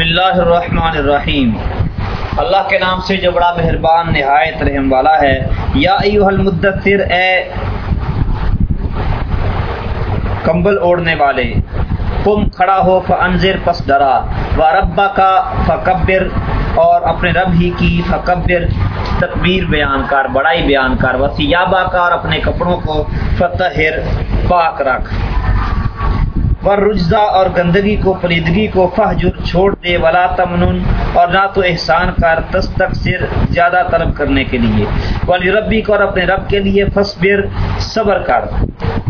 بسم اللہ الرحمن الرحیم اللہ کے نام سے جو بڑا مہربان نہایت رحم والا ہے، یا ایوہ المدثر اے کمبل اوڑھنے والے، تم کھڑا ہو، فانذر، پس ڈرا و ربا کا فکبر، اور اپنے رب ہی کی فکبر، تکبیر بیان کر بڑائی بیان کر وسیابا کا اور اپنے کپڑوں کو، فتحر، پاک رکھ۔ رجزا اور گندگی کو پلیدگی کو فہجر چھوڑ دے، ولا تمنن، اور نہ تو احسان کر تستک سر زیادہ طلب کرنے کے لیے۔ ولی ربی کو اور اپنے رب کے لیے فصبر، صبر کر۔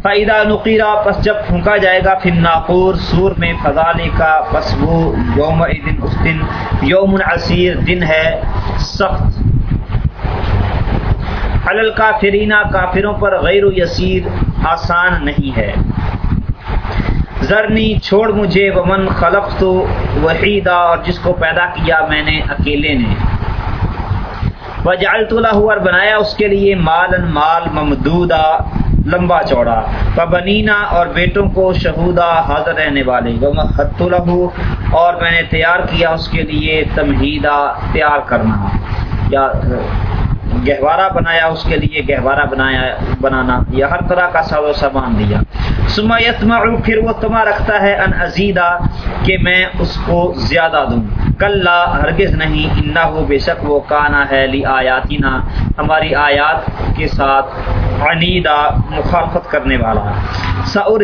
فائدہ نقیرہ پس جب پھونکا جائے گا پھر ناقور سور میں فضالے کا۔ پس وہ یوم دن اس دن، یوم عصیر دن ہے سخت۔ حلل کافرینہ کافروں پر غیر و یسیر، آسان نہیں ہے۔ ذرنی چھوڑ مجھے، ومن خلق تو وحیدہ اور جس کو پیدا کیا میں نے اکیلے نے۔ وجعلت له اور بنایا اس کے لیے مالن مال ممدودہ لمبا چوڑا۔ پبنینا اور بیٹوں کو شہودہ حاضر رہنے والے۔ ومحت له اور میں نے تیار کیا اس کے لیے تمہیدہ تیار کرنا۔ یا گہوارہ بنایا اس کے لیے، گہوارہ بنایا، بنانا۔ یا ہر طرح کا ساز و سامان دیا۔ سما یتما پھر وہ تما رکھتا ہے ان عزیدہ کہ میں اس کو زیادہ دوں۔ کل ہرگز نہیں انا ہو بے شک وہ کانا ہے لی آیاتینا ہماری آیات کے ساتھ عنیدہ مخالفت کرنے والا۔ سعر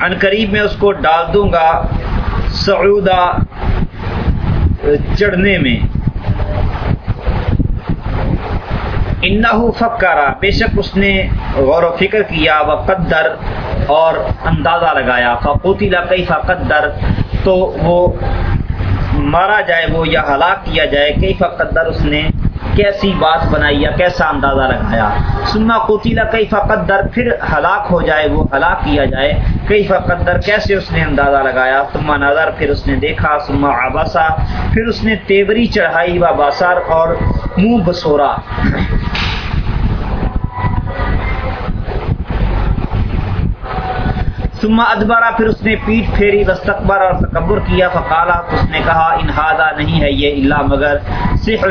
ان قریب میں اس کو ڈال دوں گا سعودہ چڑھنے میں۔ انہو فکرا بے شک اس نے غور و فکر کیا و قدر اور اندازہ لگایا۔ فقوتی کئی فقدر تو وہ مارا جائے، وہ یا ہلاک کیا جائے کئی فقدر اس نے کیسی بات بنائی یا کیسا اندازہ لگایا؟ سما کوتیلا کئی فقدر پھر ہلاک ہو جائے، وہ ہلاک کیا جائے کئی فقدر کیسے اس نے اندازہ لگایا؟ سما نظر، پھر اس نے دیکھا سما آباسا پھر اس نے تیوری چڑھائی و باسار اور منہ بسورا۔ ثم ادبارا پھر اس نے پیٹ پھیری وسطبر اور تکبر کیا، فقالا اس نے کہا انہادا نہیں ہے یہ اللہ، مگر سحر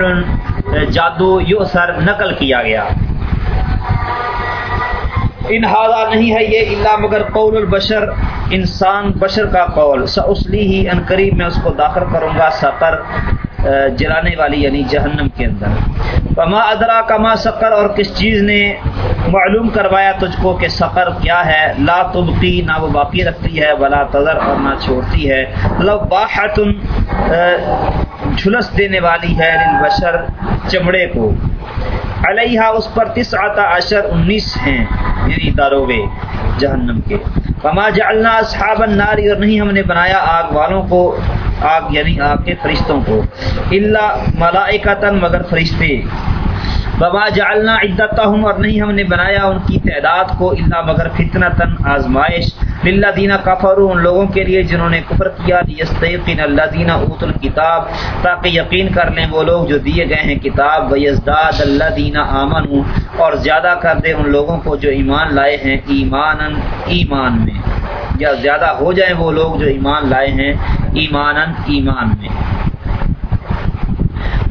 جادو یو سر نقل کیا گیا۔ انہادا نہیں ہے یہ اللہ، مگر قول البشر، انسان بشر کا قول۔ ساسلی ہی ان قریب میں اس کو داخل کروں گا سقر جلانے والی یعنی جہنم کے اندر۔ وما ادرا کما سقر اور کس چیز نے معلوم کروایا تجھ کو کہ سفر کیا ہے۔ لا تبقی، نہ وہ باقی رکھتی ہے، ولا تذر اور نہ چھوڑتی ہے۔ لو باحت جھلس دینے والی ہے للبشر چمڑے کو۔ علیہ اس پر تس آتا اشر انیس ہیں یعنی داروغے جہنم کے۔ وما جعلنا اصحاب النار، اور نہیں ہم نے بنایا آگ والوں کو، آگ یعنی آگ کے فرشتوں کو۔ اللہ ملائکتن مگر فرشتے۔ بابا جالنا عدت اور نہیں ہم نے بنایا ان کی تعداد کو اللہ مگر فتنا تن آزمائش۔ اللہ دینا کفر ان لوگوں کے لیے جنہوں نے کفر کیا۔ یستیقین اللہ دینا اوت الکتاب، تاکہ یقین کر لیں وہ لوگ جو دیے گئے ہیں کتاب۔ و یزداد اللہ دینا آمن اور زیادہ کر دے ان لوگوں کو جو ایمان لائے ہیں ایمان ایمان میں۔ یا زیادہ ہو جائیں وہ لوگ جو ایمان لائے ہیں ایمان ایمان میں۔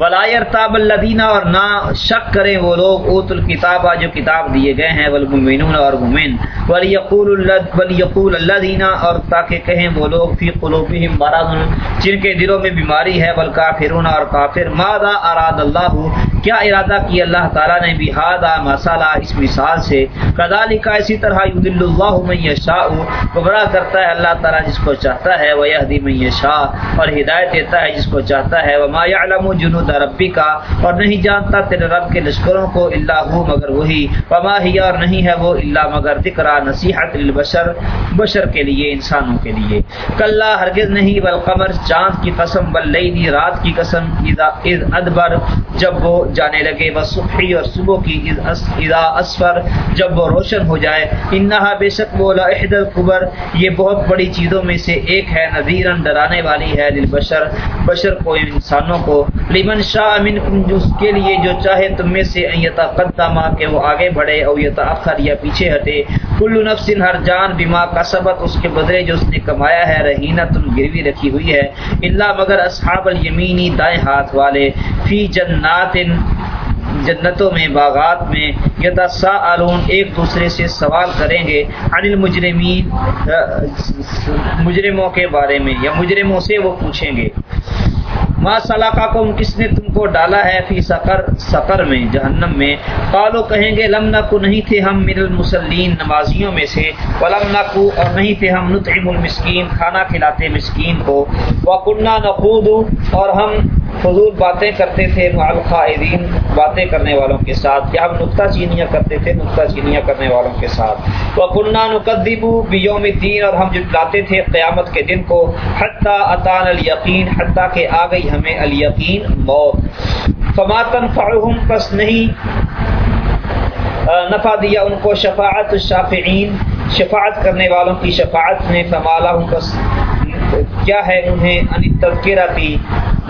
ولایر تاب الدینہ اور نہ شک کریں وہ لوگ اوت الکتاب جو کتاب دیے گئے ہیں ولمنون اور مومن۔ ولیقول ولیقول اللہ دینا اور تاکہ کہیں وہ لوگ فی قلوبہم مرض، جن کے دلوں میں بیماری ہے، والکافرون اور کافر۔ ماذا اراد اللہ کیا ارادہ کی اللہ تعالیٰ نے بھی ہادا مسالہ اس مثال سے؟ کذالک اسی طرح یضل اللہ من یشاء گمراہ کرتا ہے اللہ تعالیٰ جس کو چاہتا ہے وہ یہدی من یشاء، اور ہدایت دیتا ہے جس کو چاہتا ہے وہ وما یعلم جنود ربی کا اور نہیں جانتا تیرے رب کے لشکروں کو اللہ ہو مگر وہی۔ وما ہی، اور نہیں ہے وہ اللہ مگر ذکر نصیحت للبشر، بشر کے لیے، انسانوں کے لیے۔ کلا ہرگز نہیں والقمر چاند کی قسم واللیلی رات کی قسم اذ ادبر، جب وہ جانے لگے۔ وہ صبحی اور صبح کی اذا اسفر جب وہ روشن ہو جائے۔ انہا بے شک وہ لاحد القبر۔ یہ بہت بڑی چیزوں میں سے ایک ہے۔ نذیرن ڈرانے والی ہے للبشر۔ بشر کو، انسانوں کو۔ لمن شاہ منکم جس کے لیے جو چاہے تم میں سے۔ ان یتقدما کہ وہ آگے بڑھے او یتاخر یا پیچھے ہٹے۔ کل نفس، ہر جان بما کسبت، اس کے بدلے جو اس نے کمایا ہے، رہینہ تم گروی رکھی ہوئی ہے۔ اللہ مگر اصحاب الیمینی دائیں ہاتھ والے۔ فی جنات جنتوں میں، باغات میں یتساءلون، ایک دوسرے سے سوال کریں گے، عن المجرمین مجرموں کے بارے میں، یا مجرموں سے وہ پوچھیں گے۔ ما صلاقہ کو کس نے تم کو ڈالا ہے فی سقر سقر میں، جہنم میں؟ قالو کہیں گے، لم نکو، نہیں تھے ہم من المسلین نمازیوں میں سے۔ ولم نکو، اور نہیں تھے ہم نطعم المسکین، کھانا کھلاتے مسکین کو۔ وکننا نخوض، اور ہم فضول باتیں کرتے تھے مع القائدین، باتیں کرنے والوں کے ساتھ کیا ہم نقطہ چینیاں کرتے تھے، نقطہ چینیاں کرنے والوں کے ساتھ۔ وکننا نکذبو بیوم الدین اور ہم جٹلاتے تھے قیامت کے دن کو، حتی اتان الیقین، حتی کہ آ گئی ہمیں الیقین موت۔ فما تنفعهم پس نہیں نفع دیا ان کو شفاعت الشافعین۔ شفاعت کرنے والوں کی شفاعت نے فمالا ہوں پس کیا ہے انہیں؟ ان تذکرہ کی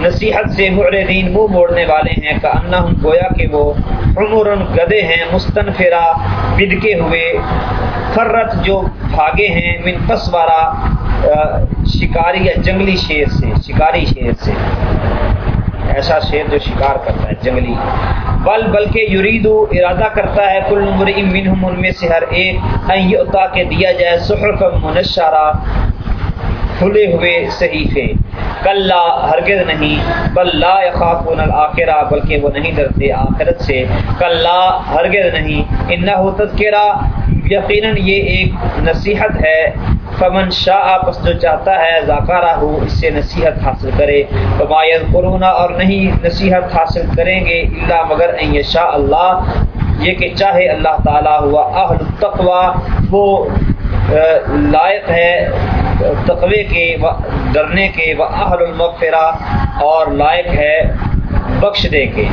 نصیحت سے معرضین منہ موڑنے والے ہیں کہ انا ہم گویا کہ وہ عمر گدے ہیں مستنفرا بدکے ہوئے، فرت جو بھاگے ہیں من پسوارا شکاری یا جنگلی شیر سے، شکاری شیر سے۔ ایسا شیر جو شکار کرتا ہے، جنگلی۔ بل بلکہ یریدو، ارادہ کرتا ہے، کل نمبر منہم، ان میں سے ہر ایک، ان کے دیا جائے صحف منشرہ کھلے ہوئے صحیفے۔ کلا ہرگز نہیں، بل لا یخافون الاخرہ بلکہ وہ نہیں ڈرتے آخرت سے۔ کلا ہرگز نہیں۔ انہو تذکرہ، یقیناً یہ ایک نصیحت ہے۔ فمن شاہ پس جو چاہتا ہے، ذاکارہ ہو، اس سے نصیحت حاصل کرے۔ فمایت قرونا اور نہیں نصیحت حاصل کریں گے اللہ مگر ان شاء اللہ، یہ کہ چاہے اللہ تعالیٰ ہوا۔ اہل التقوی، وہ لائق ہے تقوی کے ڈرنے کے وہ اہل المغفرہ اور لائق ہے بخش دے کے۔